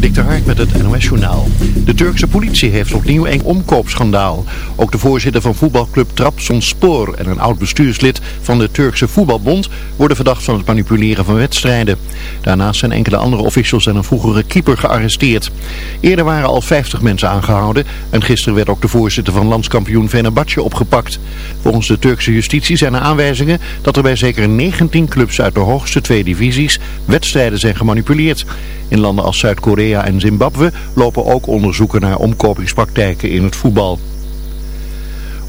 Dik de Hark met het NOS Journaal. De Turkse politie heeft opnieuw een omkoopschandaal. Ook de voorzitter van voetbalclub Trabzonspor en een oud bestuurslid van de Turkse voetbalbond worden verdacht van het manipuleren van wedstrijden. Daarnaast zijn enkele andere officials en een vroegere keeper gearresteerd. Eerder waren al 50 mensen aangehouden en gisteren werd ook de voorzitter van landskampioen Venerbahce opgepakt. Volgens de Turkse justitie zijn er aanwijzingen dat er bij zeker 19 clubs uit de hoogste twee divisies wedstrijden zijn gemanipuleerd. In landen als Zuid-Korea en Zimbabwe lopen ook onderzoeken naar omkopingspraktijken in het voetbal.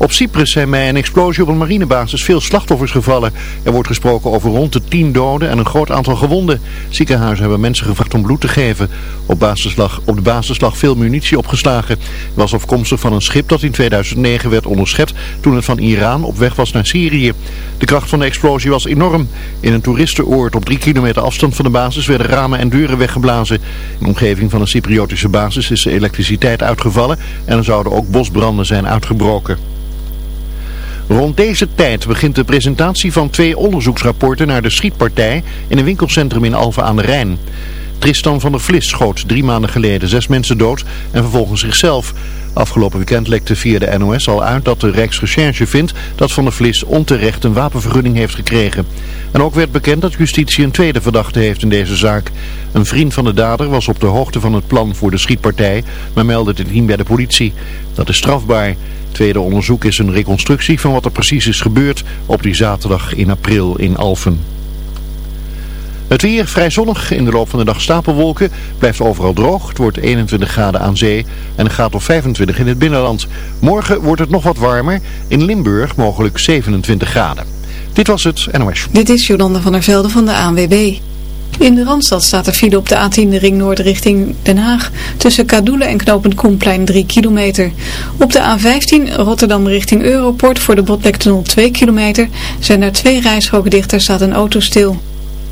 Op Cyprus zijn bij een explosie op een marinebasis veel slachtoffers gevallen. Er wordt gesproken over rond de 10 doden en een groot aantal gewonden. Ziekenhuizen hebben mensen gevraagd om bloed te geven. Op, basislag, op de basis lag veel munitie opgeslagen. Het was afkomstig van een schip dat in 2009 werd onderschept toen het van Iran op weg was naar Syrië. De kracht van de explosie was enorm. In een toeristenoord op drie kilometer afstand van de basis werden ramen en deuren weggeblazen. In de omgeving van een Cypriotische basis is de elektriciteit uitgevallen en er zouden ook bosbranden zijn uitgebroken. Rond deze tijd begint de presentatie van twee onderzoeksrapporten naar de schietpartij in een winkelcentrum in Alphen aan de Rijn. Tristan van der Vlis schoot drie maanden geleden zes mensen dood en vervolgens zichzelf. Afgelopen weekend lekte via de NOS al uit dat de Rijksrecherche vindt dat Van der Vlis onterecht een wapenvergunning heeft gekregen. En ook werd bekend dat justitie een tweede verdachte heeft in deze zaak. Een vriend van de dader was op de hoogte van het plan voor de schietpartij, maar meldde het niet bij de politie. Dat is strafbaar. Tweede onderzoek is een reconstructie van wat er precies is gebeurd op die zaterdag in april in Alphen. Het weer vrij zonnig, in de loop van de dag stapelwolken, blijft overal droog. Het wordt 21 graden aan zee en een graad of 25 in het binnenland. Morgen wordt het nog wat warmer, in Limburg mogelijk 27 graden. Dit was het NOS. Dit is Jolanda van der Velde van de ANWB. In de Randstad staat er file op de A10 de ring noord richting Den Haag. Tussen Kadoelen en Knopend Koenplein 3 kilometer. Op de A15 Rotterdam richting Europort voor de Botlektunnel 2 kilometer. Zijn er twee rijstroken staat een auto stil.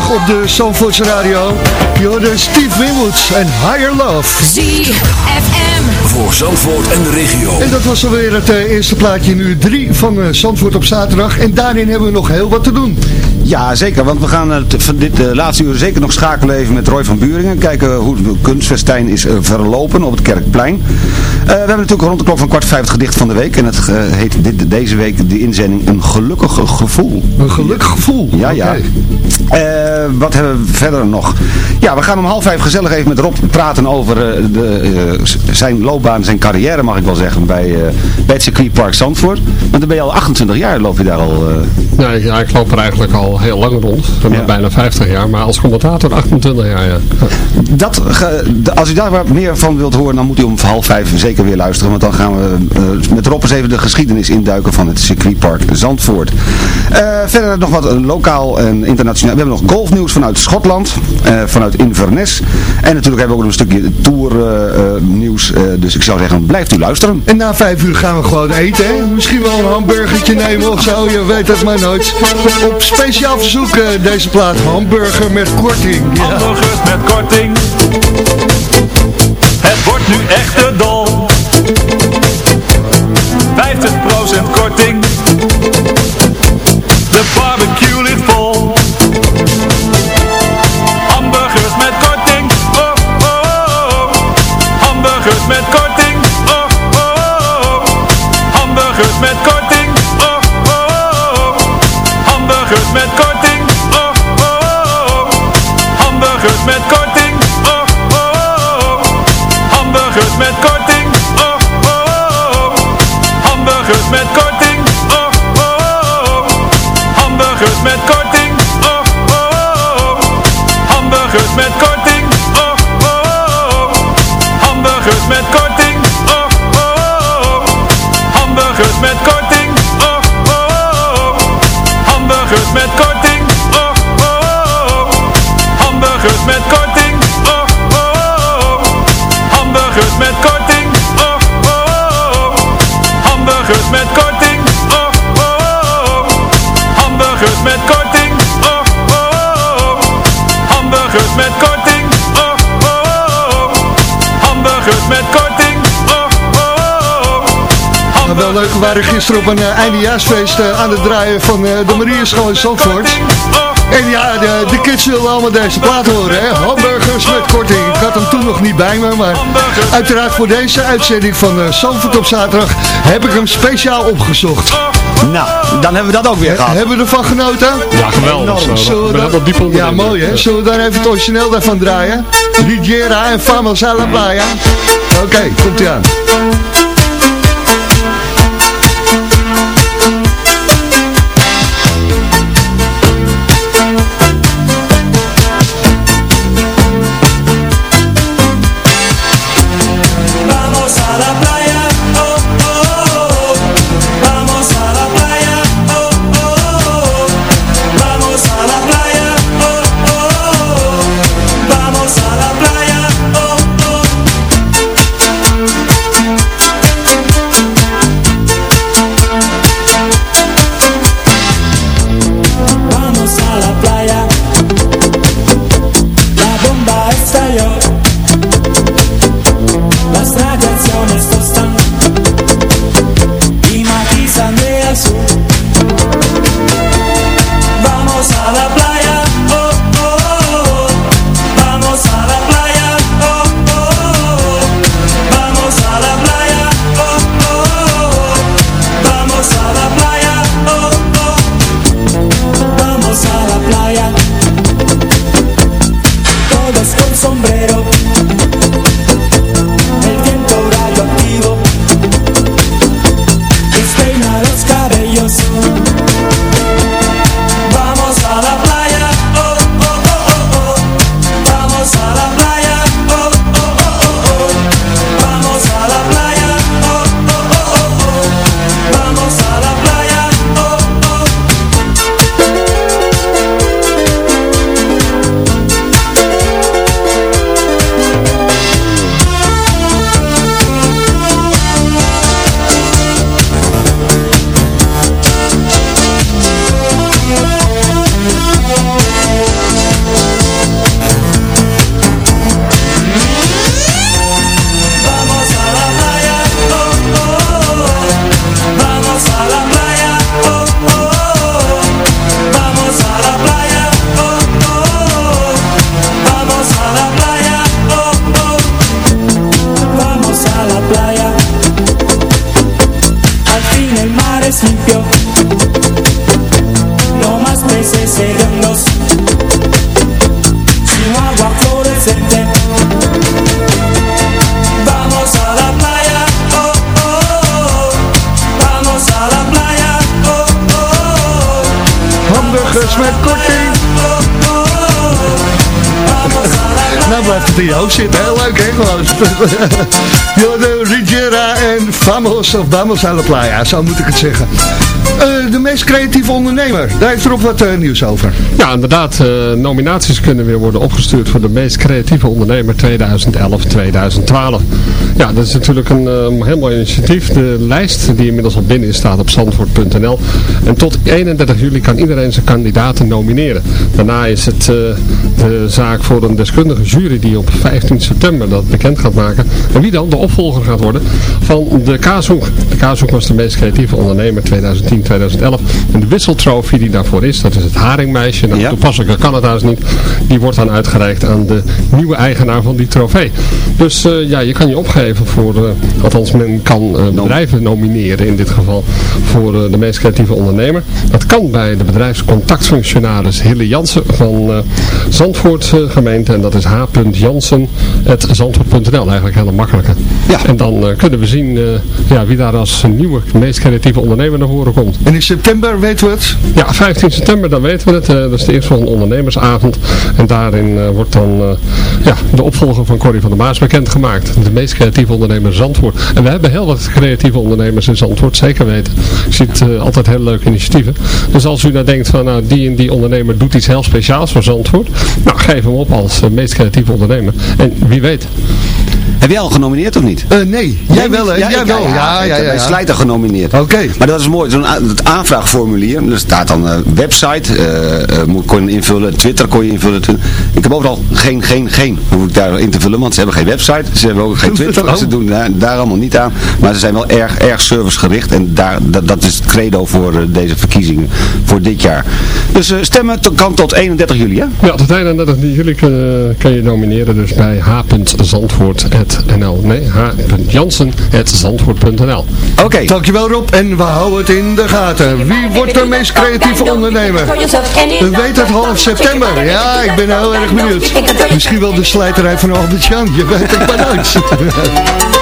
Jaren 80 op de Zandvoorts Radio. Je hoorde Steve Winwoods en Higher Love. ZFM. Voor Zandvoort en de regio. En dat was alweer het eh, eerste plaatje in uur 3 van eh, Zandvoort op zaterdag. En daarin hebben we nog heel wat te doen. Ja, zeker. Want we gaan het, van dit eh, laatste uur zeker nog schakelen even met Roy van Buringen. Kijken hoe het kunstfestijn is eh, verlopen op het Kerkplein. Eh, we hebben natuurlijk rond de klok van kwart vijf het gedicht van de week. En het heet dit, deze week de inzending Een gelukkig gevoel. Een gelukkig gevoel. Ja, ja. Wat hebben we verder nog? Ja, we gaan om half vijf gezellig even met Rob praten over de, zijn loopbaan, zijn carrière mag ik wel zeggen, bij, bij het circuitpark Zandvoort. Want dan ben je al 28 jaar, loop je daar al... Nee, ja, ik loop er eigenlijk al heel lang rond. Bijna 50 jaar, maar als commentator 28 jaar, ja. Dat, als u daar wat meer van wilt horen, dan moet u om half vijf zeker weer luisteren. Want dan gaan we eh, met Rob eens even de geschiedenis induiken van het circuitpark Zandvoort. Eh, verder nog wat eh, lokaal en internationaal. We hebben nog golfnieuws vanuit Schotland, eh, vanuit Inverness. En natuurlijk hebben we ook nog een stukje tournieuws. dus ik zou zeggen, blijft u luisteren. En na vijf uur gaan we gewoon eten. Hè? Misschien wel een hamburgertje nemen of zo. Je weet het maar nooit. Op speciaal verzoek eh, deze plaat. Hamburger met korting. Ja. Hamburgers met korting. Het wordt nu echt de dol. 50% korting. De barbecue ligt vol. Hamburgers met korting. Oh, oh, oh. Hamburgers met korting. Hamburgers met korting. Oh, oh, oh. Hamburgers met korting. Oh, oh, oh. Hamburgers met korting. Oh, oh, oh. Hamburgers met korting. Oh, oh, oh. Hamburgers met korting. Oh, oh, oh. Hamburgers met korting. Oh, oh, oh. Hamburgers met korting. Wel leuk, we waren gisteren op een eh, eindejaarsfeest eh, aan het draaien van eh, de Marieschool in Zandvoort. En ja, de, de kids wilden allemaal deze plaat horen, hè? Hamburgers met korting. Ik had hem toen nog niet bij me, maar uiteraard voor deze uitzending van uh, Zandvoort op zaterdag heb ik hem speciaal opgezocht. Nou, dan hebben we dat ook weer gehad. Hebben we ervan genoten? Ja, geweldig. Zo, Zullen we ik ben dan- helemaal diep onder Ja, mooi hè. Zullen we dan even het origineel daarvan draaien? Rigiera en la Playa. Oké, komt ie aan. attenzione sto stando prima de Hamburgers met blijft het in je hoofd zitten, heel leuk hè gewoon. Jorde, Rigiera en Vamos of Vamos a la Playa, zo moet ik het zeggen. Eh, de meest creatieve ondernemer, daar heeft erop wat eh, nieuws over. Ja, inderdaad. eh, nominaties kunnen weer worden opgestuurd voor de meest creatieve ondernemer 2011-2012. Ja, dat is natuurlijk een eh, heel mooi initiatief. De lijst die inmiddels al binnen is staat op zandvoort.nl. En tot 31 juli kan iedereen zijn kandidaten nomineren. Daarna is het eh, de zaak voor een deskundige jury die op 15 september dat bekend gaat maken. En wie dan de opvolger gaat worden van de Kaashoek. De Kaashoek was de meest creatieve ondernemer 2010-2011. En de wisseltrofee die daarvoor is, dat is het haringmeisje. Nou, toepasselijk kan het haast niet. Die wordt dan uitgereikt aan de nieuwe eigenaar van die trofee. Dus eh, ja, je kan je opgeven voor, eh, althans men kan eh, bedrijven nomineren in dit geval voor de meest creatieve ondernemer. Dat kan bij de bedrijfscontactfunctionaris Hille Jansen van Zandvoort gemeente. En dat is h.jansen.zandvoort.nl. Eigenlijk heel makkelijke. Ja. En dan eh, kunnen we zien eh, ja, wie daar als nieuwe meest creatieve ondernemer naar voren komt. En in september weten we het? Ja, 15 september, dan weten we het. Eh, dat is de eerste van ondernemersavond. En daarin wordt dan ja, de opvolger van Corrie van der Maas bekendgemaakt. De meest creatieve ondernemer Zandvoort. En we hebben heel wat creatieve ondernemers in Zandvoort, zeker weten. Ik zie het altijd heel leuke initiatieven. Dus als u nou denkt van nou, die en die ondernemer doet iets heel speciaals voor Zandvoort. Nou, geef hem op als meest creatieve ondernemer. En wie weet. Heb jij al genomineerd of niet? Eh, nee, jij wel hè? Ja, jij wel. Ja, Ja, ja, ja. bij Slijter genomineerd. Oké. Maar dat is mooi, zo'n aanvraagformulier. Er staat dan eh, website, eh, moet, kon je invullen, Twitter kon je invullen. Ik heb overal geen, geen, geen. Dan hoef ik daar in te vullen, want ze hebben geen website. Ze hebben ook geen Twitter. Oh. Ze doen daar, daar allemaal niet aan. Maar ze zijn wel erg, erg servicegericht. En daar, dat, dat is het credo voor deze verkiezingen voor dit jaar. Dus stemmen to- kan tot 31 juli, hè? Ja, tot 31 juli kun, kun je nomineren dus bij h.zandvoort.nl. Nee, h.jansen.zandvoort.nl. Oké. Dankjewel Rob en we houden het in de gaten. Wie wordt de meest creatieve ondernemer? We weten het half september. Ja, ik ben heel erg benieuwd. Misschien wel de slijterij van Albert Jan. Je weet het maar nooit.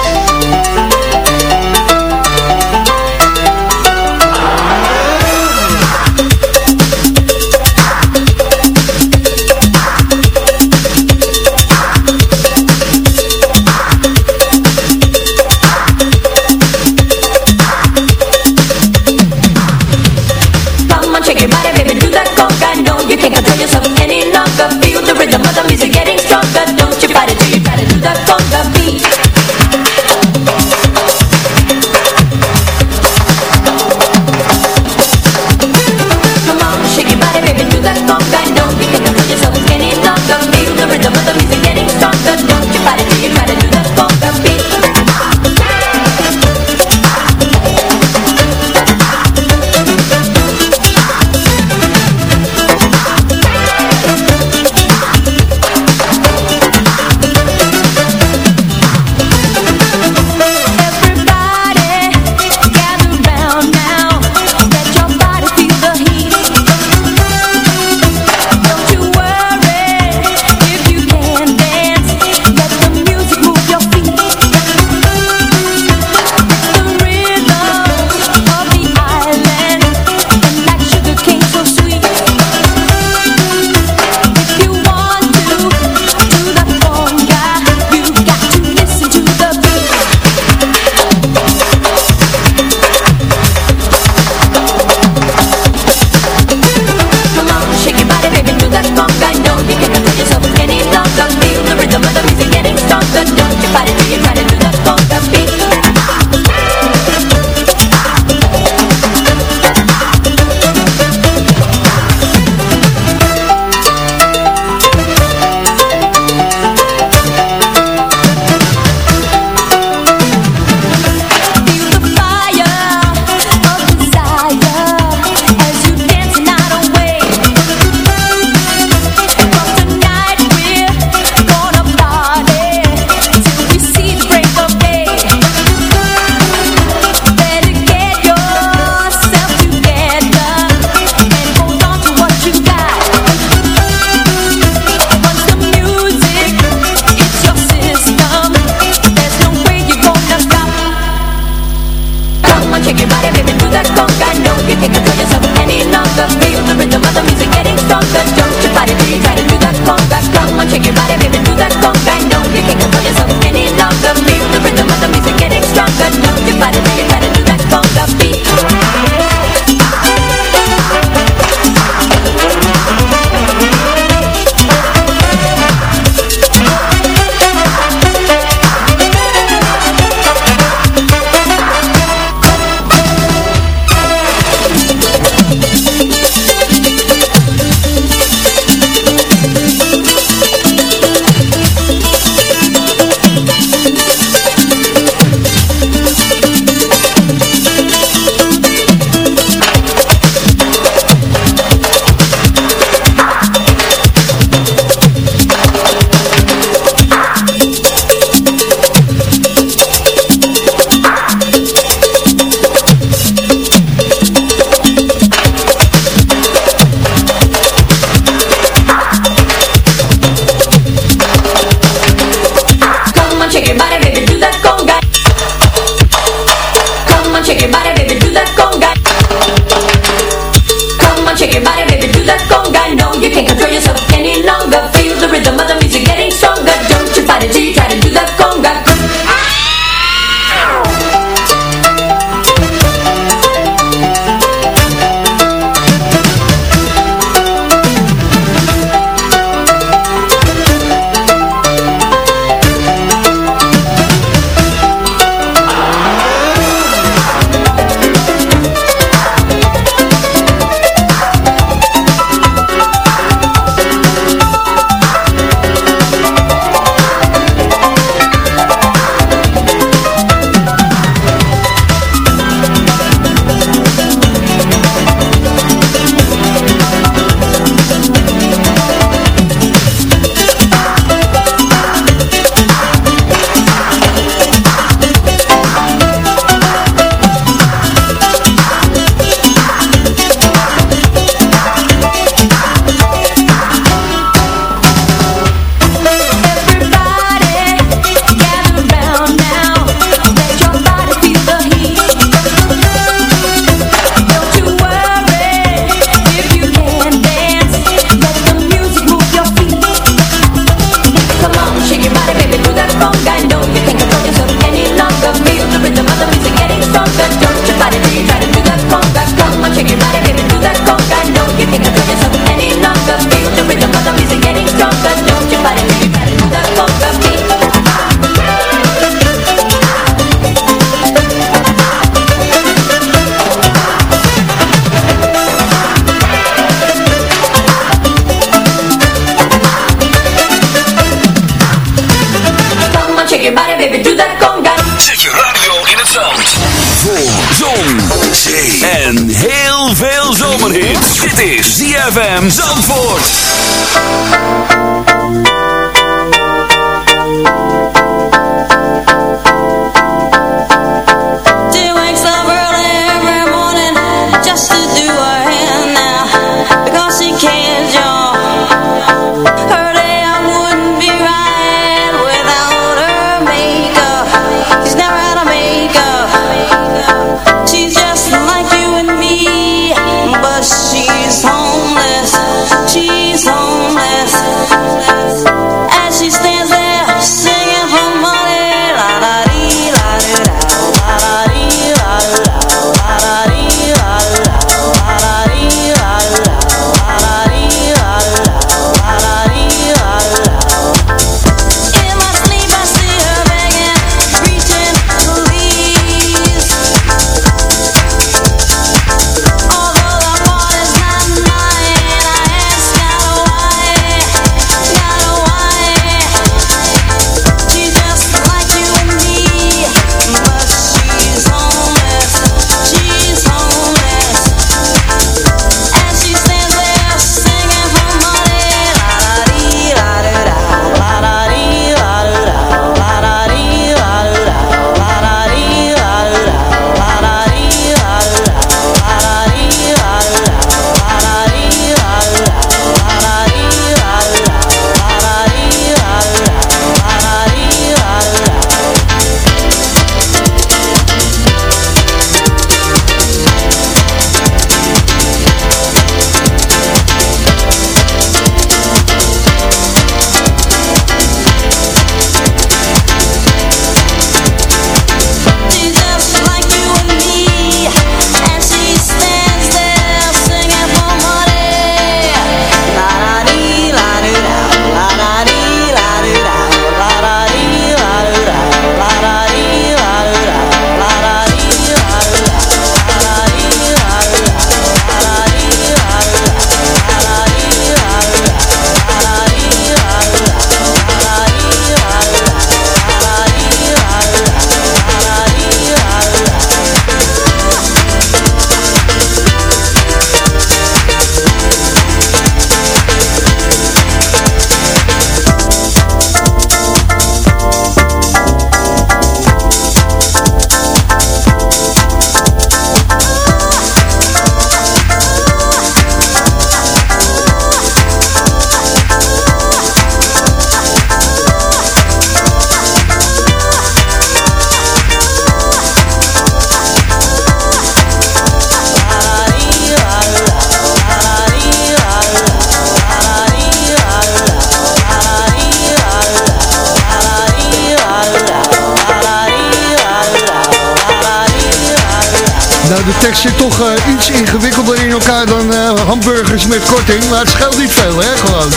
de tekst zit toch eh, iets ingewikkelder in elkaar dan eh, hamburgers met korting. Maar het scheelt niet veel, hè, gewoon.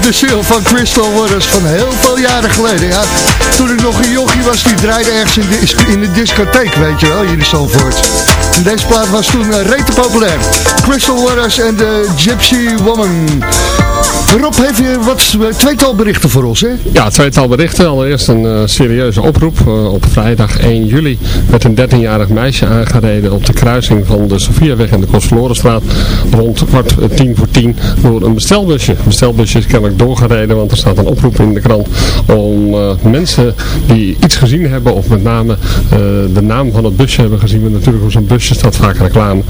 De ziel van Crystal Waters van heel veel jaren geleden. Ja, toen ik nog een jochie was, die draaide ergens in de, in de discotheek, weet je wel, hier in Zandvoort. En deze plaat was toen uh, rete populair. Crystal Waters en de Gypsy Woman. Rob, heeft je wat eh, tweetal berichten voor ons, hè? Ja, tweetal berichten. Allereerst een eh, serieuze oproep. Eh, op vrijdag 1 juli werd een 13-jarig meisje aangereden op de kruising van de Sofiaweg en de Kostverlorenstraat rond kwart tien voor tien door een bestelbusje. Bestelbusje is kennelijk doorgereden, want er staat een oproep in de krant om mensen die iets gezien hebben, of met name de naam van het busje hebben gezien. Want natuurlijk op zo'n busje staat vaak reclame.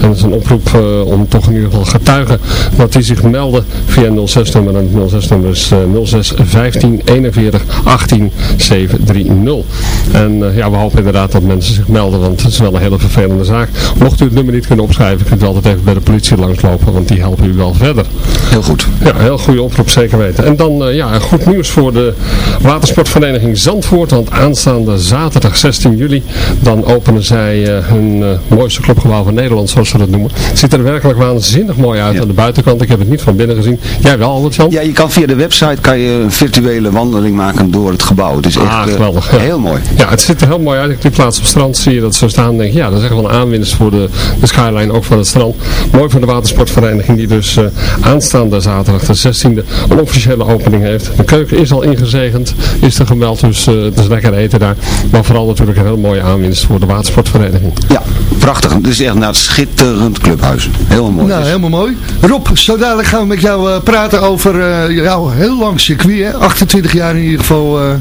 En dat is een oproep om toch in ieder geval getuigen dat die zich melden via 06-nummer. En het 06-nummer is eh, 06 15 41 18 730. En eh, ja, we hopen inderdaad dat mensen zich melden, want het is wel een hele vervelende zaak. Mocht u het nummer niet kunnen opschrijven, kunt u altijd even bij de politie langslopen, want die helpen u wel verder. Heel goed. Ja, heel goede oproep, zeker weten. En dan eh, ja, goed nieuws voor de watersportvereniging Zandvoort, want aanstaande zaterdag 16 juli, dan openen zij eh, hun eh, mooiste clubgebouw van Nederland, zoals ze dat noemen. Het ziet er werkelijk waanzinnig mooi uit aan de buitenkant. Ik heb het niet van binnen gezien. Jij wel, Albert-Jan? Ja, je kan via de website kan je een virtuele wandeling maken door het gebouw. Het is echt Ah, eh, geweldig, ja. heel mooi. Ja, het ziet er heel mooi uit. Ik die plaats op het strand zie je dat zo staan. denk ik, ja, dat is echt wel een aanwinst voor de, de skyline, ook van het strand. Mooi voor de watersportvereniging die dus eh, aanstaande zaterdag de 16e een officiële opening heeft. De keuken is al ingezegend, is er gemeld, dus eh, het is lekker eten daar. Maar vooral natuurlijk een heel mooie aanwinst voor de watersportvereniging. Ja, prachtig. Het is echt nou, een schitterend clubhuis. Heel mooi. Nou, Dus- helemaal mooi. Rob, zo dadelijk gaan we met jou eh, praten over eh, jouw heel lang circuit, hè? 28 jaar in ieder geval. eh,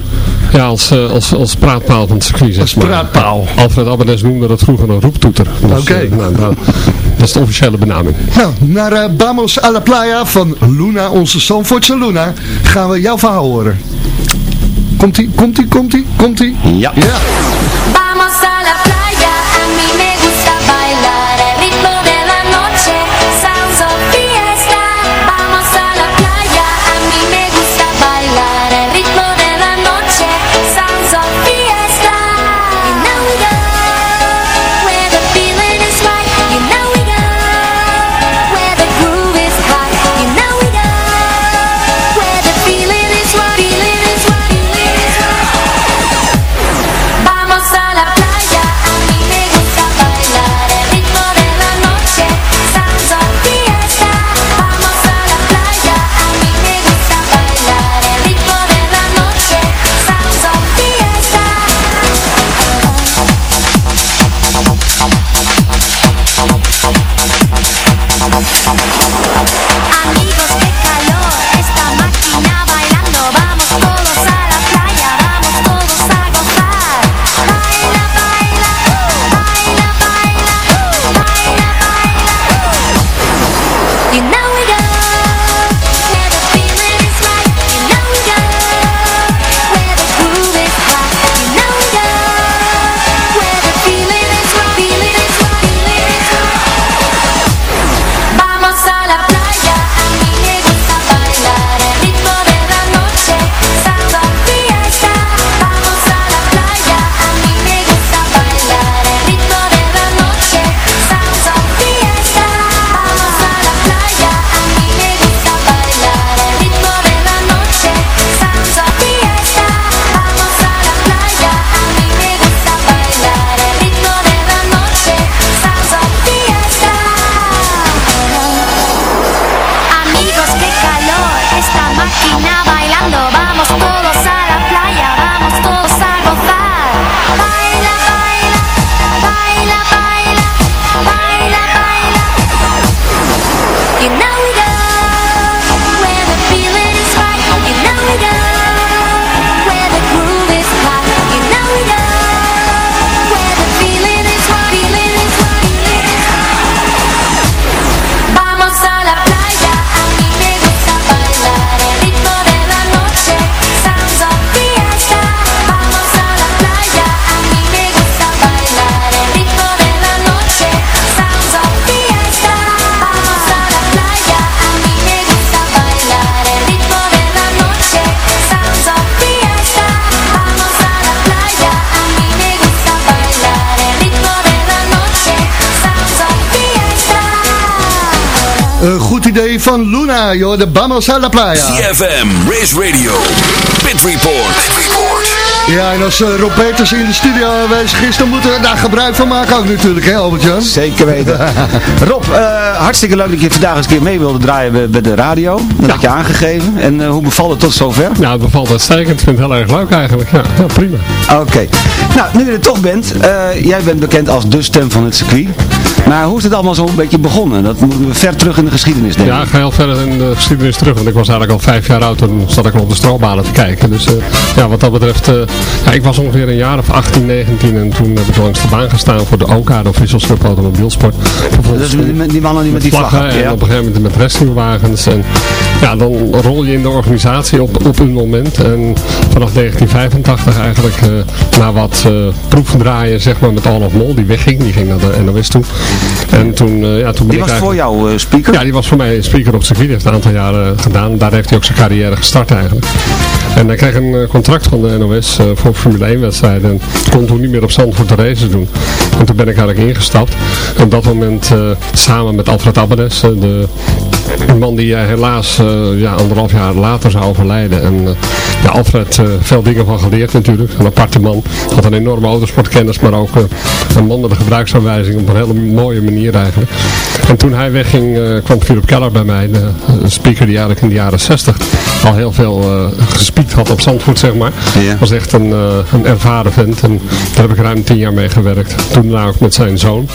Ja, als, eh, als, als praatpaal van het circuit. Als praatpaal. Alfred Abbenes noemde dat vroeger een roeptoeter. Dus, Oké. nou, nou, dat is de officiële benaming. Nou, naar eh, Bamos a la Playa van Luna, onze Zandvoortse Luna, gaan we jouw verhaal horen. Komt-ie, komt-ie, komt-ie, komt-ie? Ja. Ja. Van Luna, joh, de Vamos a la Playa. CFM, Race Radio, Pit Report. Pit Report. Ja, en als uh, Rob Peters in de studio aanwezig is, dan moeten we daar gebruik van maken ook natuurlijk, hè Albert-Jan? Zeker weten. Rob, eh, hartstikke leuk dat je vandaag eens een keer mee wilde draaien bij, de radio. Dat had je aangegeven. En eh, hoe bevalt het tot zover? Ja, het bevalt uitstekend. Ik vind het heel erg leuk eigenlijk. Ja, ja prima. Oké. Nou, nu je er toch bent, eh, jij bent bekend als de stem van het circuit. Maar hoe is het allemaal zo een beetje begonnen? Dat moeten we ver terug in de geschiedenis denken. Ja, ik ga heel ver in de geschiedenis terug. Want ik was eigenlijk al vijf jaar oud. Toen zat ik al op de stroombanen te kijken. Dus eh, ja, wat dat betreft... ja, ik was ongeveer een jaar of 18, 19. En toen heb ik langs de baan gestaan voor de OKA, de Official Club Automobielsport. Dus die mannen die met die vlaggen. En ja. op een gegeven moment met wrestlingwagens. En ja, dan rol je in de organisatie op, op een moment. En vanaf 1985 eigenlijk, eh, na wat uh, proefdraaien, zeg maar, met Olaf Mol, die wegging. Die ging naar de NOS toe. En toen, uh, ja, toen ben Die ik was voor jou eh, speaker? ja, die was voor mij speaker op circuit. Heeft een aantal jaren gedaan. Daar heeft hij ook zijn carrière gestart eigenlijk. En hij kreeg een eh, contract van de NOS eh, voor Formule 1 wedstrijden. En kon toen niet meer op Zandvoort de races doen. En toen ben ik eigenlijk ingestapt. En op dat moment eh, samen met Alfred Abbenes, eh, de een man die eh, helaas eh, ja, anderhalf jaar later zou overlijden. En ja, Alfred veel dingen van geleerd natuurlijk. Een aparte man. Had een enorme autosportkennis, maar ook een man met een gebruiksaanwijzing op een hele mooie manier eigenlijk. En toen hij wegging kwam Philip Keller bij mij, de de speaker die eigenlijk in de jaren 60 al heel veel gespiekt had op Zandvoort zeg maar. Ja. Was echt een, een ervaren vent en daar heb ik ruim tien jaar mee gewerkt. Toen daarna ook met zijn zoon.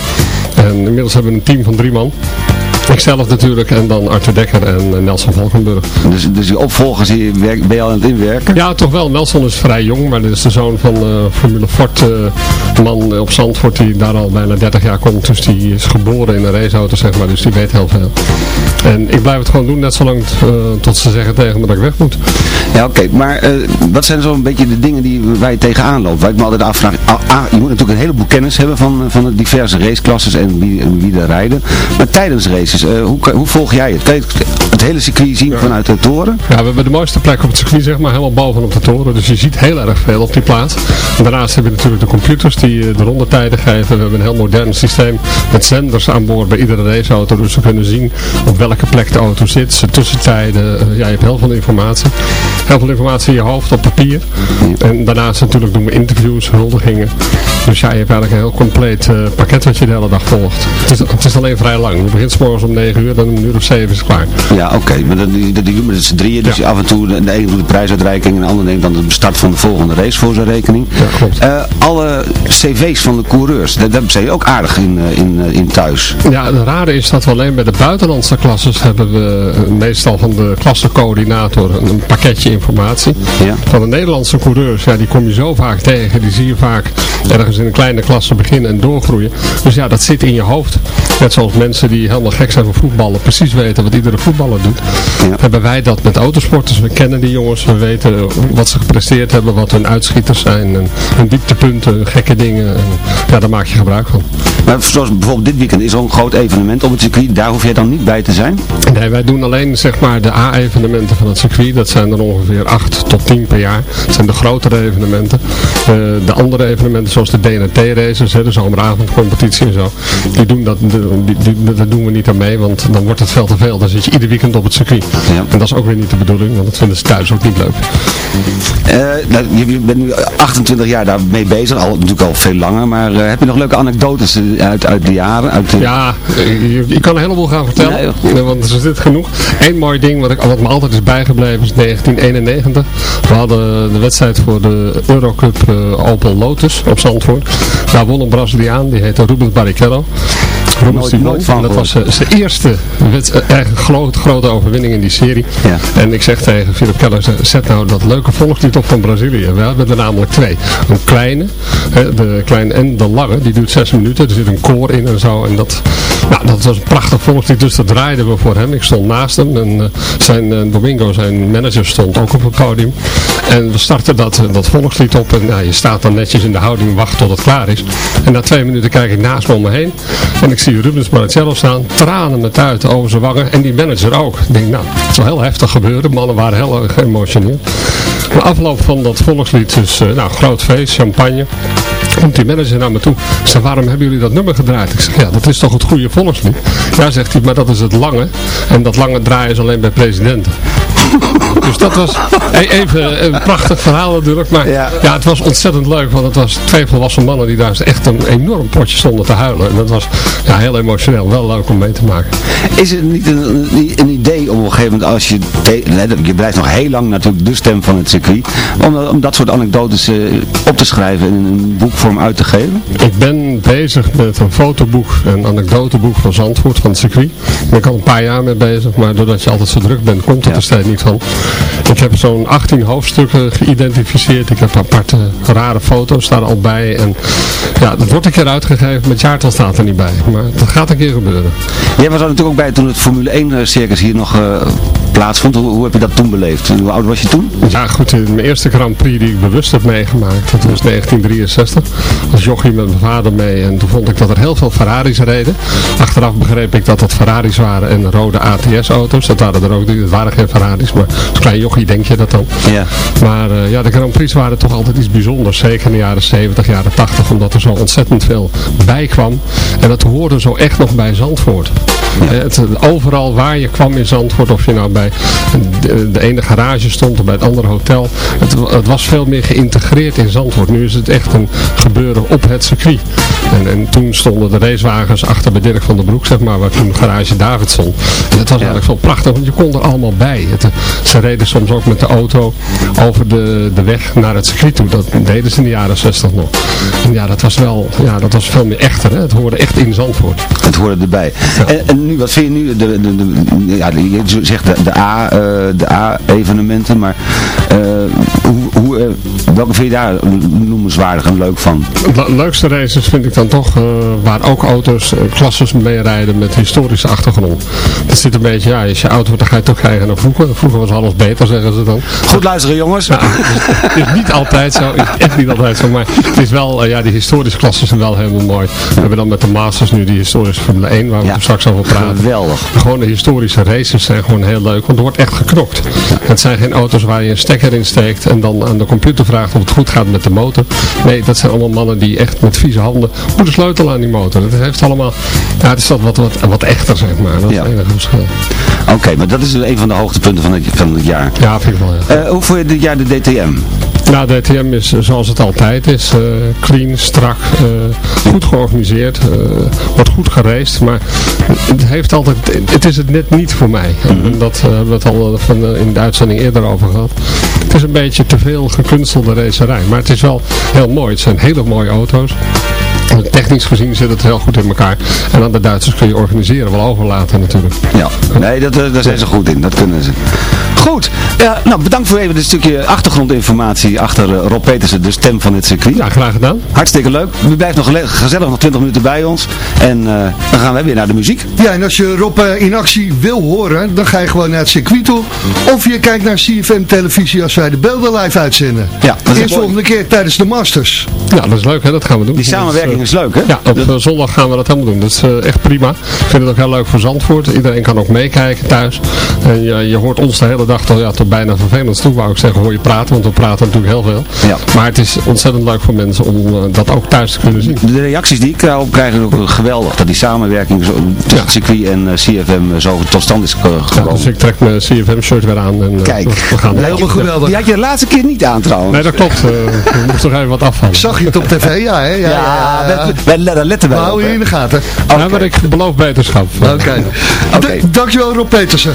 En inmiddels hebben we een team van drie man. Bye. Ikzelf natuurlijk en dan Arthur Dekker en eh, Nelson Valkenburg. Dus, dus die opvolgers, die ben je al aan het inwerken? Ja, toch wel. Nelson is vrij jong, maar dit is de zoon van eh Formule Ford, eh, man op Zandvoort die daar al bijna 30 jaar komt. Dus die is geboren in een raceauto, zeg maar, dus die weet heel veel. En ik blijf het gewoon doen, net zolang eh, tot ze zeggen tegen me dat ik weg moet. Ja, oké. Maar wat zijn zo'n beetje de dingen die, je tegenaan loopt? Waar ik me altijd afvraag. ah, ah, je moet natuurlijk een heleboel kennis hebben van, van de diverse raceklasses en wie, wie er rijden. Maar tijdens races, eh, hoe, hoe volg jij het? Kan je het, hele circuit zien vanuit de toren? Ja, we hebben de mooiste plek op het circuit, zeg maar, helemaal bovenop de toren. Dus je ziet heel erg veel op die plaats. En daarnaast hebben we natuurlijk de computers die eh, de rondetijden geven. We hebben een heel modern systeem met zenders aan boord bij iedere raceauto. Dus we kunnen zien op welke plek de auto zit, zijn tussentijden. Eh, ja, je hebt heel veel informatie. Heel veel informatie in je hoofd op papier. En daarnaast natuurlijk doen we interviews, huldigingen. Dus ja, je hebt eigenlijk een heel compleet eh, pakket wat je de hele dag volgt. Het is, het is alleen vrij lang. Je begint s morgens om 9 uur, dan een uur of 7 is het klaar. Ja, oké. Maar dat, die, die doen met z'n drieën. Dus af en toe, de, de ene doet de prijsuitreiking en de ander neemt dan de start van de volgende race voor zijn rekening. Ja, klopt. Eh, alle cv's van de coureurs, daar, daar zijn je ook aardig in, eh, in, eh, in thuis. Ja, het rare is dat we alleen bij de buitenlandse klasses hebben we meestal van de klassencoördinator een, een pakketje informatie. Ja. Van de Nederlandse coureurs, ja, die kom je zo vaak tegen. Die zie je vaak ergens in een kleine klasse beginnen en doorgroeien. Dus ja, dat zit in je hoofd. Net zoals mensen die helemaal gek zijn van voetballen, precies weten wat iedere voetballer doet. Ja. Hebben wij dat met autosporters. We kennen die jongens, we weten wat ze gepresteerd hebben, wat hun uitschieters zijn. En hun dieptepunten, gekke dingen. En, ja, daar maak je gebruik van. Maar zoals bijvoorbeeld dit weekend is er een groot evenement op het circuit. Daar hoef jij dan niet bij te zijn? Nee, wij doen alleen zeg maar de A-evenementen van het circuit. Dat zijn er ongeveer 8 tot 10 per jaar. Dat zijn de grotere evenementen. Eh, de andere evenementen zoals de DNT-races, hè, de zomeravondcompetitie en zo. Die doen dat, die, daar doen we niet aan mee, want dan wordt het veel te veel. Dan zit je ieder weekend op het circuit. Ja. En dat is ook weer niet de bedoeling, want dat vinden ze thuis ook niet leuk. Eh, nou, je bent nu 28 jaar daarmee bezig, al, natuurlijk al veel langer. Maar eh, heb je nog leuke anekdotes eh, uit, uit de jaren? Uit de... Ja, je, je kan een heleboel gaan vertellen. Nee, want er zit genoeg. Eén mooi ding wat, ik, wat me altijd is bijgebleven is 1991. We hadden de wedstrijd voor de Eurocup eh, Opel Lotus op Zandvoort. Daar won een Braziliaan, die heette Rubens Barrichello. Rubens Nooit- nooit van dat was eerste wed- eh, grote, grote overwinning in die serie. Ja. En ik zeg tegen Philip Keller, zet nou dat leuke volkslied op van Brazilië. We hebben er namelijk twee. Een kleine, hè, de kleine en de lange, die duurt zes minuten. Er zit een koor in en zo. En dat, nou, dat was een prachtig volkslied, dus dat draaiden we voor hem. Ik stond naast hem en eh, zijn eh, Domingo, zijn manager, stond ook op het podium. En we starten dat, dat volkslied op en nou, je staat dan netjes in de houding, wacht tot het klaar is. En na twee minuten kijk ik naast me om me heen en ik zie Rubens Barrichello staan, tranen met uit over zijn wangen en die manager ook. Ik denk, nou, het heel heftig gebeuren, mannen waren heel erg emotioneel. Na afloop van dat volkslied eh, nou, groot feest, champagne. Komt die manager naar me toe. Ik zeg, waarom hebben jullie dat nummer gedraaid? Ik zeg, ja, dat is toch het goede volkslied? Ja, zegt hij, maar dat is het lange. En dat lange draaien is alleen bij presidenten. Dus dat was e- even een prachtig verhaal natuurlijk. Maar ja. het was ontzettend leuk. Want het was twee volwassen mannen die daar echt een enorm potje stonden te huilen. En dat was ja, heel emotioneel. Wel leuk om mee te maken. Is het niet een, een idee om op een gegeven moment, als je, je blijft nog heel lang natuurlijk de stem van het circuit, om, om dat soort anekdotes eh, op te schrijven en in een boekvorm uit te geven? Ik ben bezig met een fotoboek, een anekdoteboek van Zandvoort, van het circuit. Daar ben ik al een paar jaar mee bezig, maar doordat je altijd zo druk bent, komt het er steeds niet van. Ik heb zo'n 18 hoofdstukken geïdentificeerd. Ik heb aparte rare foto's daar al bij. En ja, dat wordt een keer uitgegeven, maar het jaartal staat er niet bij. Maar dat gaat een keer gebeuren. Jij was er natuurlijk ook bij toen het Formule 1 circus hier nog eh, plaatsvond. Hoe, hoe heb je dat toen beleefd? Hoe oud was je toen? Ja goed, in mijn eerste Grand Prix die ik bewust heb meegemaakt, dat was 1963. Als jochie met mijn vader mee en toen vond ik dat er heel veel Ferraris reden. Achteraf begreep ik dat dat Ferraris waren en rode ATS-auto's. Dat waren er ook, niet, het waren geen Ferraris, maar als klein jochie denk je dat dan. Ja. Maar eh, ja, de Grand Prix waren toch altijd iets bijzonders. Zeker in de jaren 70, jaren 80, omdat er zo ontzettend veel bij kwam. En dat hoorde zo echt nog bij Zandvoort. Eh, Het, overal waar je kwam in Zandvoort, of je nou bij de, de ene garage stond of bij het andere hotel. Het, het was veel meer geïntegreerd in Zandvoort. Nu is het echt een gebeuren op het circuit. En, en toen stonden de racewagens achter bij Dirk van der Broek, zeg maar, waar toen garage David stond. En het was eigenlijk zo prachtig, want je kon er allemaal bij. Het, ze reden soms ook met de auto over de, de weg naar het circuit toe. Dat deden ze in de jaren 60 nog. En ja, dat was wel, ja, dat was veel meer echter. Hè? Het hoorde echt in Zandvoort. Het hoorde erbij. En, en nu, wat vind je nu, de, de, de, ja, je zegt de, de A, eh, de A-evenementen, maar eh, hoe, hoe, eh, welke vind je daar noemenswaardig en leuk van? De leukste races vind ik dan toch waar ook auto's, uh, klasses mee rijden met historische achtergrond. Dat zit een beetje, ja, als je oud wordt dan ga je toch krijgen naar vroeger. Vroeger was alles beter, zeggen ze dan. Goed luisteren jongens. Ja, het is niet altijd zo, echt niet altijd zo, maar het is wel, ja, die historische klassen zijn wel helemaal mooi. We hebben dan met de Masters nu die historische Formule 1, waar we straks over praten. Geweldig. Gewoon de historische races zijn gewoon heel leuk, want er wordt echt geknokt. Het zijn geen auto's waar je een stekker in steekt en dan aan de computer vraagt of het goed gaat met de motor. Nee, dat zijn allemaal mannen die echt met vieze handen moeten sleutelen aan die motor. Het heeft allemaal, ja, het is dat wat, wat, wat echter, zeg maar. Dat is het enige verschil. Oké, maar dat is een van de hoogtepunten van het, van het jaar. Ja, vind ik wel, ja. Eh, hoe vond je dit jaar de DTM? Nou, de DTM is zoals het altijd is. eh, clean, strak, eh, goed georganiseerd. eh, wordt goed geraced. Maar het heeft altijd, het is het net niet voor mij. En dat eh, hebben we het al van, in de uitzending eerder over gehad. Het is een beetje te veel gekunstelde racerij. Maar het is wel heel mooi. Het zijn hele mooie auto's. Technisch gezien zit het heel goed in elkaar. En aan de Duitsers kun je organiseren, wel overlaten natuurlijk. Ja, nee, dat, eh, daar zijn ze goed in. Dat kunnen ze. Goed, ja, nou bedankt voor even dit stukje achtergrondinformatie achter eh, Rob Petersen, de stem van het circuit. Ja, graag gedaan. Hartstikke leuk. U blijft nog gezellig nog 20 minuten bij ons. En eh, dan gaan we weer naar de muziek. Ja, en als je Rob in actie wil horen, dan ga je gewoon naar het circuit toe. Of je kijkt naar CFM televisie als wij de beelden live uitzenden. Ja, dat is Eerst volgende keer tijdens de Masters. Ja, dat is leuk hè, dat gaan we doen. Die samenwerking Is leuk, hè? Ja, op eh, zondag gaan we dat helemaal doen. Dat is eh, echt prima. Ik vind het ook heel leuk voor Zandvoort. Iedereen kan ook meekijken thuis. En je, je hoort ons de hele dag tot, ja, tot bijna vervelend toe, wou ik zeggen, hoor je praten. Want we praten natuurlijk heel veel. Ja. Maar het is ontzettend leuk voor mensen om eh, dat ook thuis te kunnen zien. De reacties die ik daarop krijg is ook geweldig. Dat die samenwerking zo, tussen het circuit en CFM zo tot stand is Ja, gekomen. dus ik trek mijn CFM-shirt weer aan. En, Kijk, we, gaan Helemaal geweldig. Die had je de laatste keer niet aan trouwens. Nee, dat klopt. eh we moesten nog even wat afvallen. Zag je het op tv? Ja, hè? Ja, ja, ja, ja, ja. Wij- daar letten We wij op. houden je in de gaten. Ja, maar ik beloof beterschap. Oké. Oké. Da- Dankjewel Rob Petersen.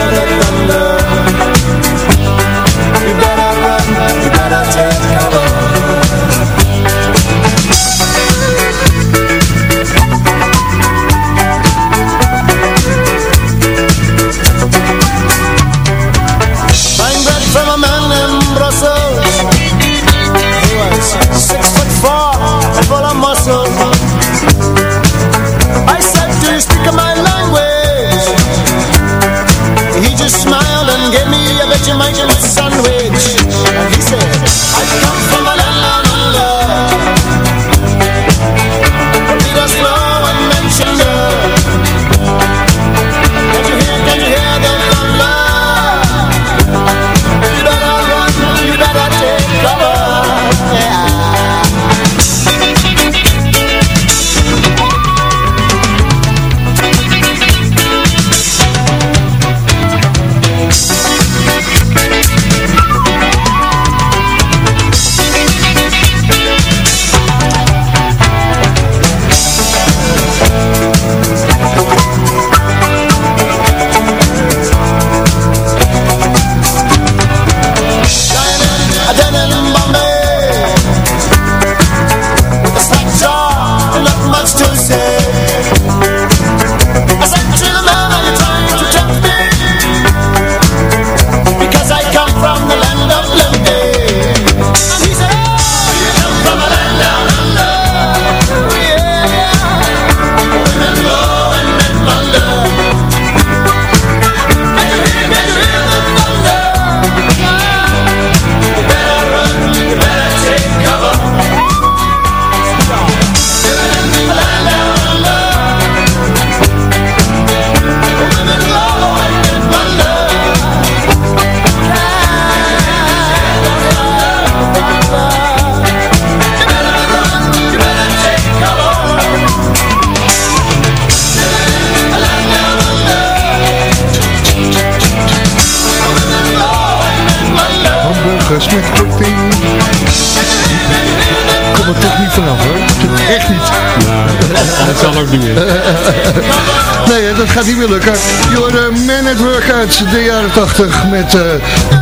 80 met uh,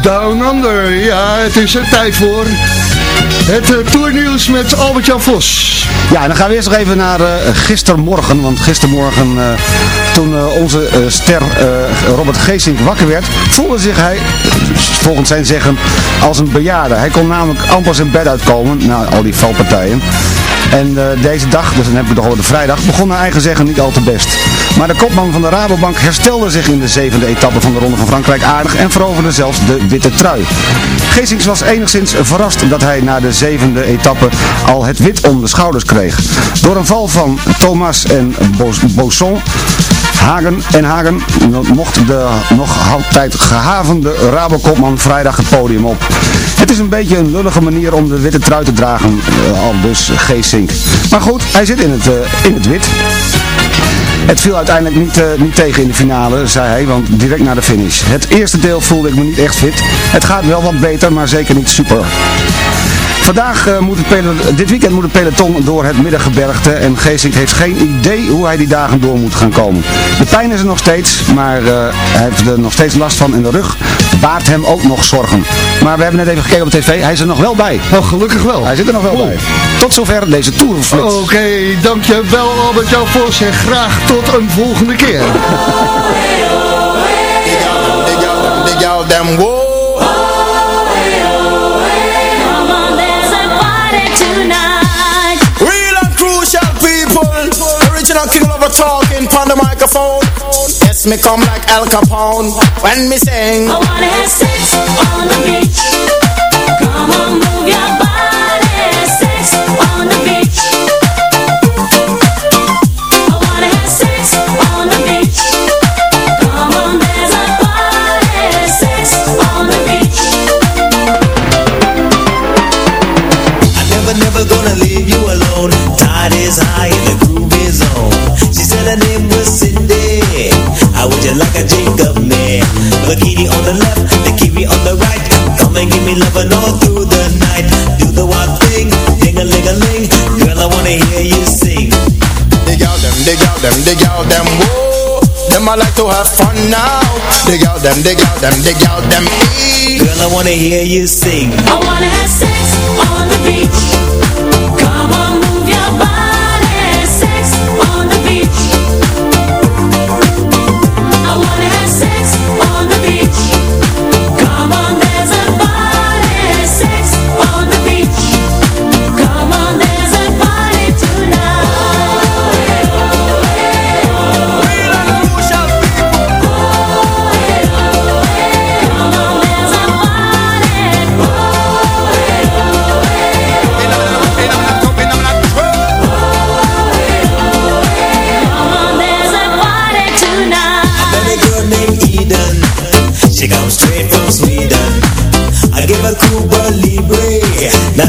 Down Under. Ja, het is er tijd voor. Het uh, met Albert-Jan Vos. Ja, dan gaan we eerst nog even naar eh, gistermorgen. Want gistermorgen, toen onze ster Robert Geesink wakker werd, voelde zich hij, volgens zijn zeggen, als een bejaarde. Hij kon namelijk amper zijn bed uitkomen na al die valpartijen. En deze dag, dus dan hebben we toch de vrijdag, begon naar eigen zeggen niet al te best. Maar de kopman van de Rabobank herstelde zich in de zevende etappe van de Ronde van Frankrijk aardig en veroverde zelfs de witte trui. Geesings was enigszins verrast dat hij na de zevende etappe al het wit om de schouders kreeg. Door een val van Thomas en Bosson Hagen en Hagen mocht de nog altijd gehavende Rabokopman vrijdag het podium op. Het is een beetje een lullige manier om de witte trui te dragen, al dus Geesink. Maar goed, hij zit in het, uh, in het wit. Het viel uiteindelijk niet, uh, niet tegen in de finale, zei hij, want direct na de finish. Het eerste deel voelde ik me niet echt fit. Het gaat wel wat beter, maar zeker niet super. Vandaag uh, moet het peloton, dit weekend moet het peloton door het middengebergte en Geesink heeft geen idee hoe hij die dagen door moet gaan komen. De pijn is er nog steeds, maar uh, hij heeft er nog steeds last van in de rug. Baart hem ook nog zorgen. Maar we hebben net even gekeken op tv, hij is er nog wel bij. Oh, gelukkig wel. Hij zit er nog wel oh. bij. Tot zover deze Tourflits. Oké, okay, dankjewel Albert-Jan Vos en graag tot een volgende keer. The microphone. Yes, me come like Al Capone when me sing. I wanna have sex on the beach. Come on, move your body. Sex on the beach. I wanna have sex on the beach. Come on, there's a party. Sex on the beach. I never, never gonna leave you alone. Tide is high and the groove is on. She said her name was Cindy. How would you like a drink of me? Bikini on the left, the kiwi on the right. Come and give me loving all through the night. Do the one thing, ding a ling a ling. Girl, I wanna hear you sing. Dig out them, dig out them, dig out them, whoa. Them I like to have fun now. Dig out them, dig out them, dig out them, ee. Girl, I wanna hear you sing. I wanna have sex on the beach.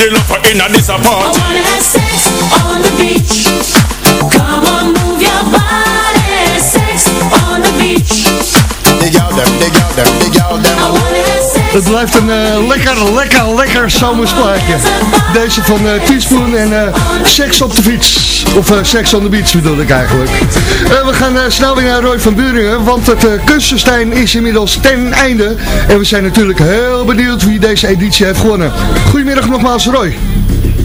Belly. Daddy love for inna this a I party. wanna have Het blijft een eh, lekker, lekker, lekker zomersplaatje. Deze van uh, Teaspoon en eh, Sex op de fiets. Of eh, Sex on the Beach bedoel ik eigenlijk. We gaan snel weer naar Roy van Buringen, want het uh, kunstenstein is inmiddels ten einde. En we zijn natuurlijk heel benieuwd wie deze editie heeft gewonnen. Goedemiddag nogmaals Roy.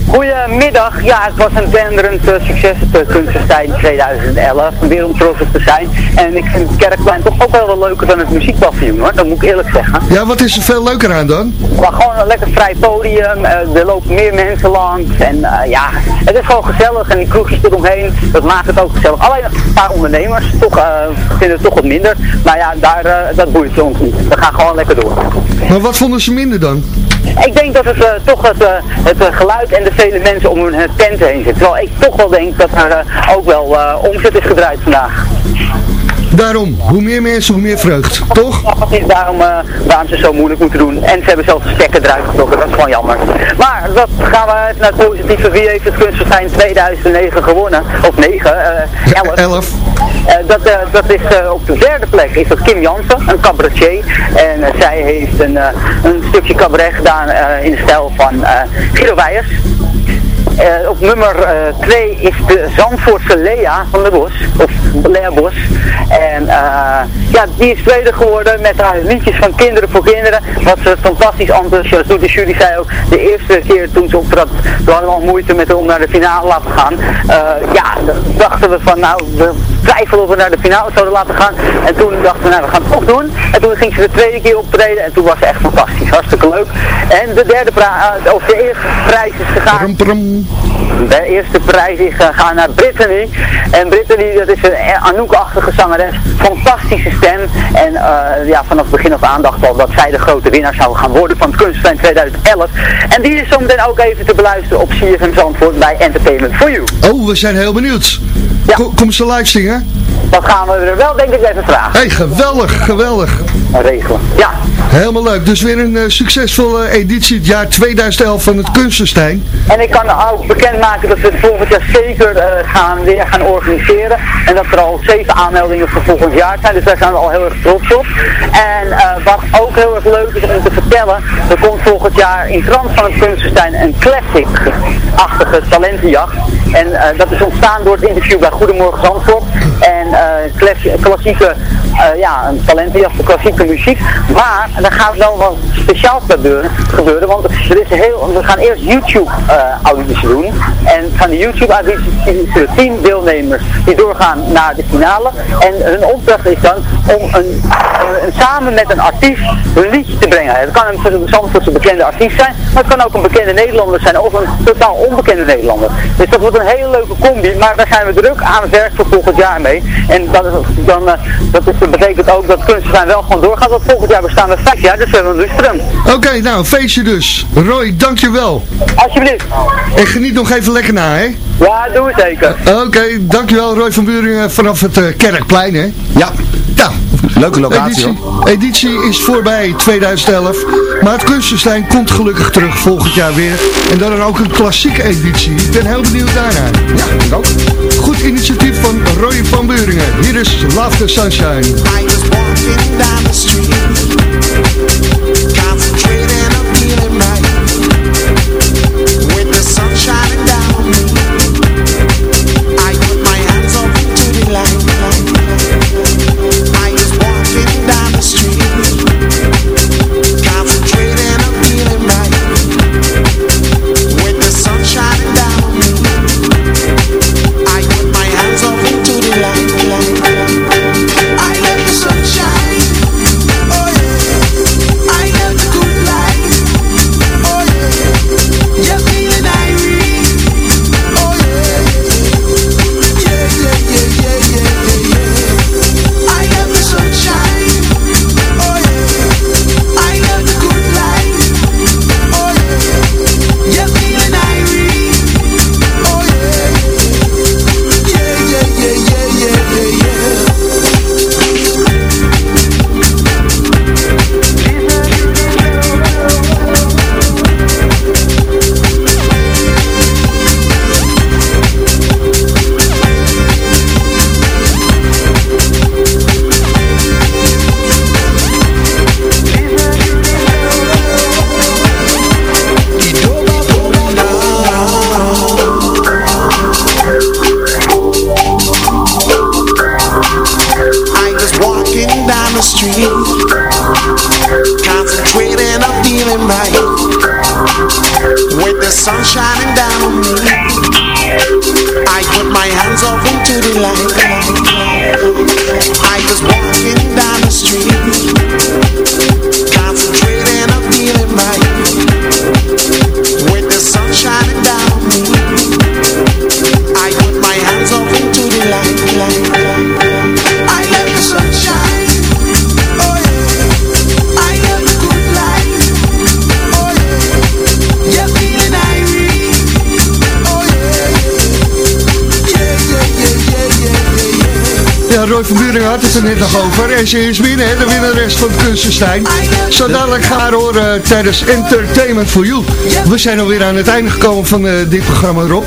Goedemiddag. Ja, het was een denderend succes, het uh, Kunstenstein 2011. Weer om trots te zijn. En ik vind het Kerkplein toch ook wel wel leuker dan het muziekpaviljoen hoor, dat moet ik eerlijk zeggen. Ja, wat is er veel leuker aan dan? Maar gewoon een lekker vrij podium, eh, er lopen meer mensen langs en eh, ja, het is gewoon gezellig en die kroegjes eromheen, dat maakt het ook gezellig. Alleen een paar ondernemers toch, eh, vinden het toch wat minder, maar ja, daar, dat boeit ons niet. We gaan gewoon lekker door. Maar wat vonden ze minder dan? Ik denk dat het toch het, het geluid en de vele mensen om hun tent heen zit. Terwijl ik toch wel denk dat er ook wel omzet is gedraaid vandaag. Daarom, hoe meer mensen, hoe meer vreugd, toch? Het is daarom eh, waarom ze zo moeilijk moeten doen. En ze hebben zelfs de stekker eruit getrokken, dat is gewoon jammer. Maar dat gaan we even naar het positieve. Wie heeft het kunstverschijn 2009 gewonnen? Of 9? eh 11. 11. Eh, dat, eh, dat is eh, op de derde plek is dat Kim Jansen, een cabaretier. En zij heeft een, een stukje cabaret gedaan in de stijl van Guido Weijers. Eh, op nummer 2 is de Zandvoortse Lea van de Bos, of Lea Bos. En eh, ja, die is tweede geworden met haar liedjes van Kinderen voor Kinderen. Wat ze fantastisch enthousiast doet. De jury zei ook, de eerste keer toen ze optrad, we hadden al moeite met om naar de finale laten gaan. Eh, ja, dachten we van, nou, twijfelen of we naar de finale zouden laten gaan. En toen dachten we, nou, we gaan het toch doen. En toen ging ze de tweede keer optreden en toen was ze echt fantastisch. Hartstikke leuk. En de derde pra- eh, of de eerste prijs is gegaan. De eerste prijs is gegaan naar Brittany. En Brittany, dat is een Anouk-achtige zangeres. Fantastische stem. En eh, ja, vanaf het begin af aan dacht al dat zij de grote winnaar zou gaan worden van het Kunstplein 2011. En die is zometeen ook even te beluisteren op CFM Zandvoort bij Entertainment for You. Oh, we zijn heel benieuwd. Kom, kom ze live zingen? Dat gaan we er wel denk ik even vragen. Hé, hey, geweldig, geweldig. Regelen. Ja. Helemaal leuk. Dus weer een eh, succesvolle editie het jaar 2011 van het Kunstenstein. En ik kan ook bekendmaken dat we het volgend jaar zeker eh, gaan, weer gaan organiseren. En dat er al zeven aanmeldingen voor volgend jaar zijn. Dus daar zijn we al heel erg trots op. En eh, wat ook heel erg leuk is om te vertellen. Er komt volgend jaar in trant van het Kunstenstein een classic-achtige talentenjacht. En dat is ontstaan door het interview bij Goedemorgen Zandvoort. En eh, klassi- klassieke, eh, ja, een talentenjacht voor klassieke muziek. Maar er gaat wel wat speciaals gebeuren, gebeuren want er is heel, we gaan eerst YouTube eh, doen. En van de YouTube audities zullen tien deelnemers die doorgaan naar de finale. En hun opdracht is dan om een, een- samen met een artiest een liedje te brengen. Het kan een Zandvoortse bekende artiest zijn, maar het kan ook een bekende Nederlander zijn of een totaal onbekende Nederlander. Dus dat wordt een hele leuke combi, maar daar zijn we druk aan het werk voor volgend jaar mee. En dat, is, dan, eh, dat, is, dat betekent ook dat kunstverschijn wel gewoon doorgaat, want volgend jaar bestaan we vijf jaar, dus we hebben een lustrum. Oké, nou, feestje dus. Roy, dankjewel. Alsjeblieft. En geniet nog even lekker na, hè? Ja, doen we zeker. Oké, dankjewel Roy van Buringen vanaf het eh, Kerkplein, hè? Ja. Ja. Leuke locatie, editie, editie is voorbij 2011, maar het Kunstenstein komt gelukkig terug volgend jaar weer. En dan ook een klassieke editie. Ik ben heel benieuwd daarnaar. Ja, ik ook. Initiatief van Roy van Buringen. Hier is the Sunshine. Van Buren had het er net nog over. En ze is binnen, hè, de winnares van Kunstenstein. Zo dadelijk gaan we haar horen tijdens Entertainment for You. We zijn alweer aan het einde gekomen van eh, dit programma, Rob.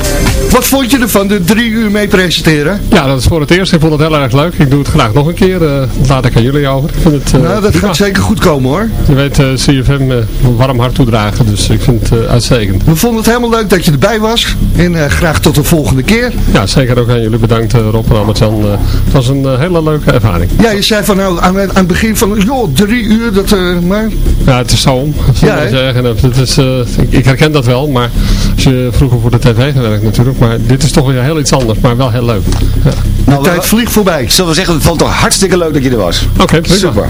Wat vond je ervan, de drie uur mee presenteren? Ja, dat is voor het eerst. Ik vond het heel erg leuk. Ik doe het graag nog een keer. eh, dat laat ik aan jullie over. Ik vind het, eh, nou, dat gaat zeker goed komen, hoor. Je weet, eh, CFM eh, warm hart toedragen. Dus ik vind het eh, uitstekend. We vonden het helemaal leuk dat je erbij was. En eh, graag tot de volgende keer. Ja, zeker ook aan jullie bedankt eh, Rob en Albert-Jan. Eh, het was een eh, hele leuke ervaring. Ja, je zei van nou aan, het- aan het begin van, joh, drie uur, dat, eh, maar... Ja, het is zo om. Ja, zeggen. Het is, eh, ik, ik herken dat wel, maar als je vroeger voor de tv gewerkt natuurlijk. Maar dit is toch weer heel iets anders, maar wel heel leuk. Ja. Nou, de tijd vliegt voorbij. Zullen we zeggen, het vond toch hartstikke leuk dat je er was. Oké. Super.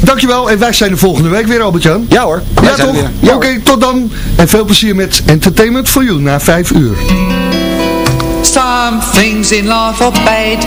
Dankjewel en wij zijn de volgende week weer, Albert-Jan. Ja hoor. Ja, toch? weer. Oké, tot dan. En veel plezier met Entertainment for You na vijf uur. Some things in life are bad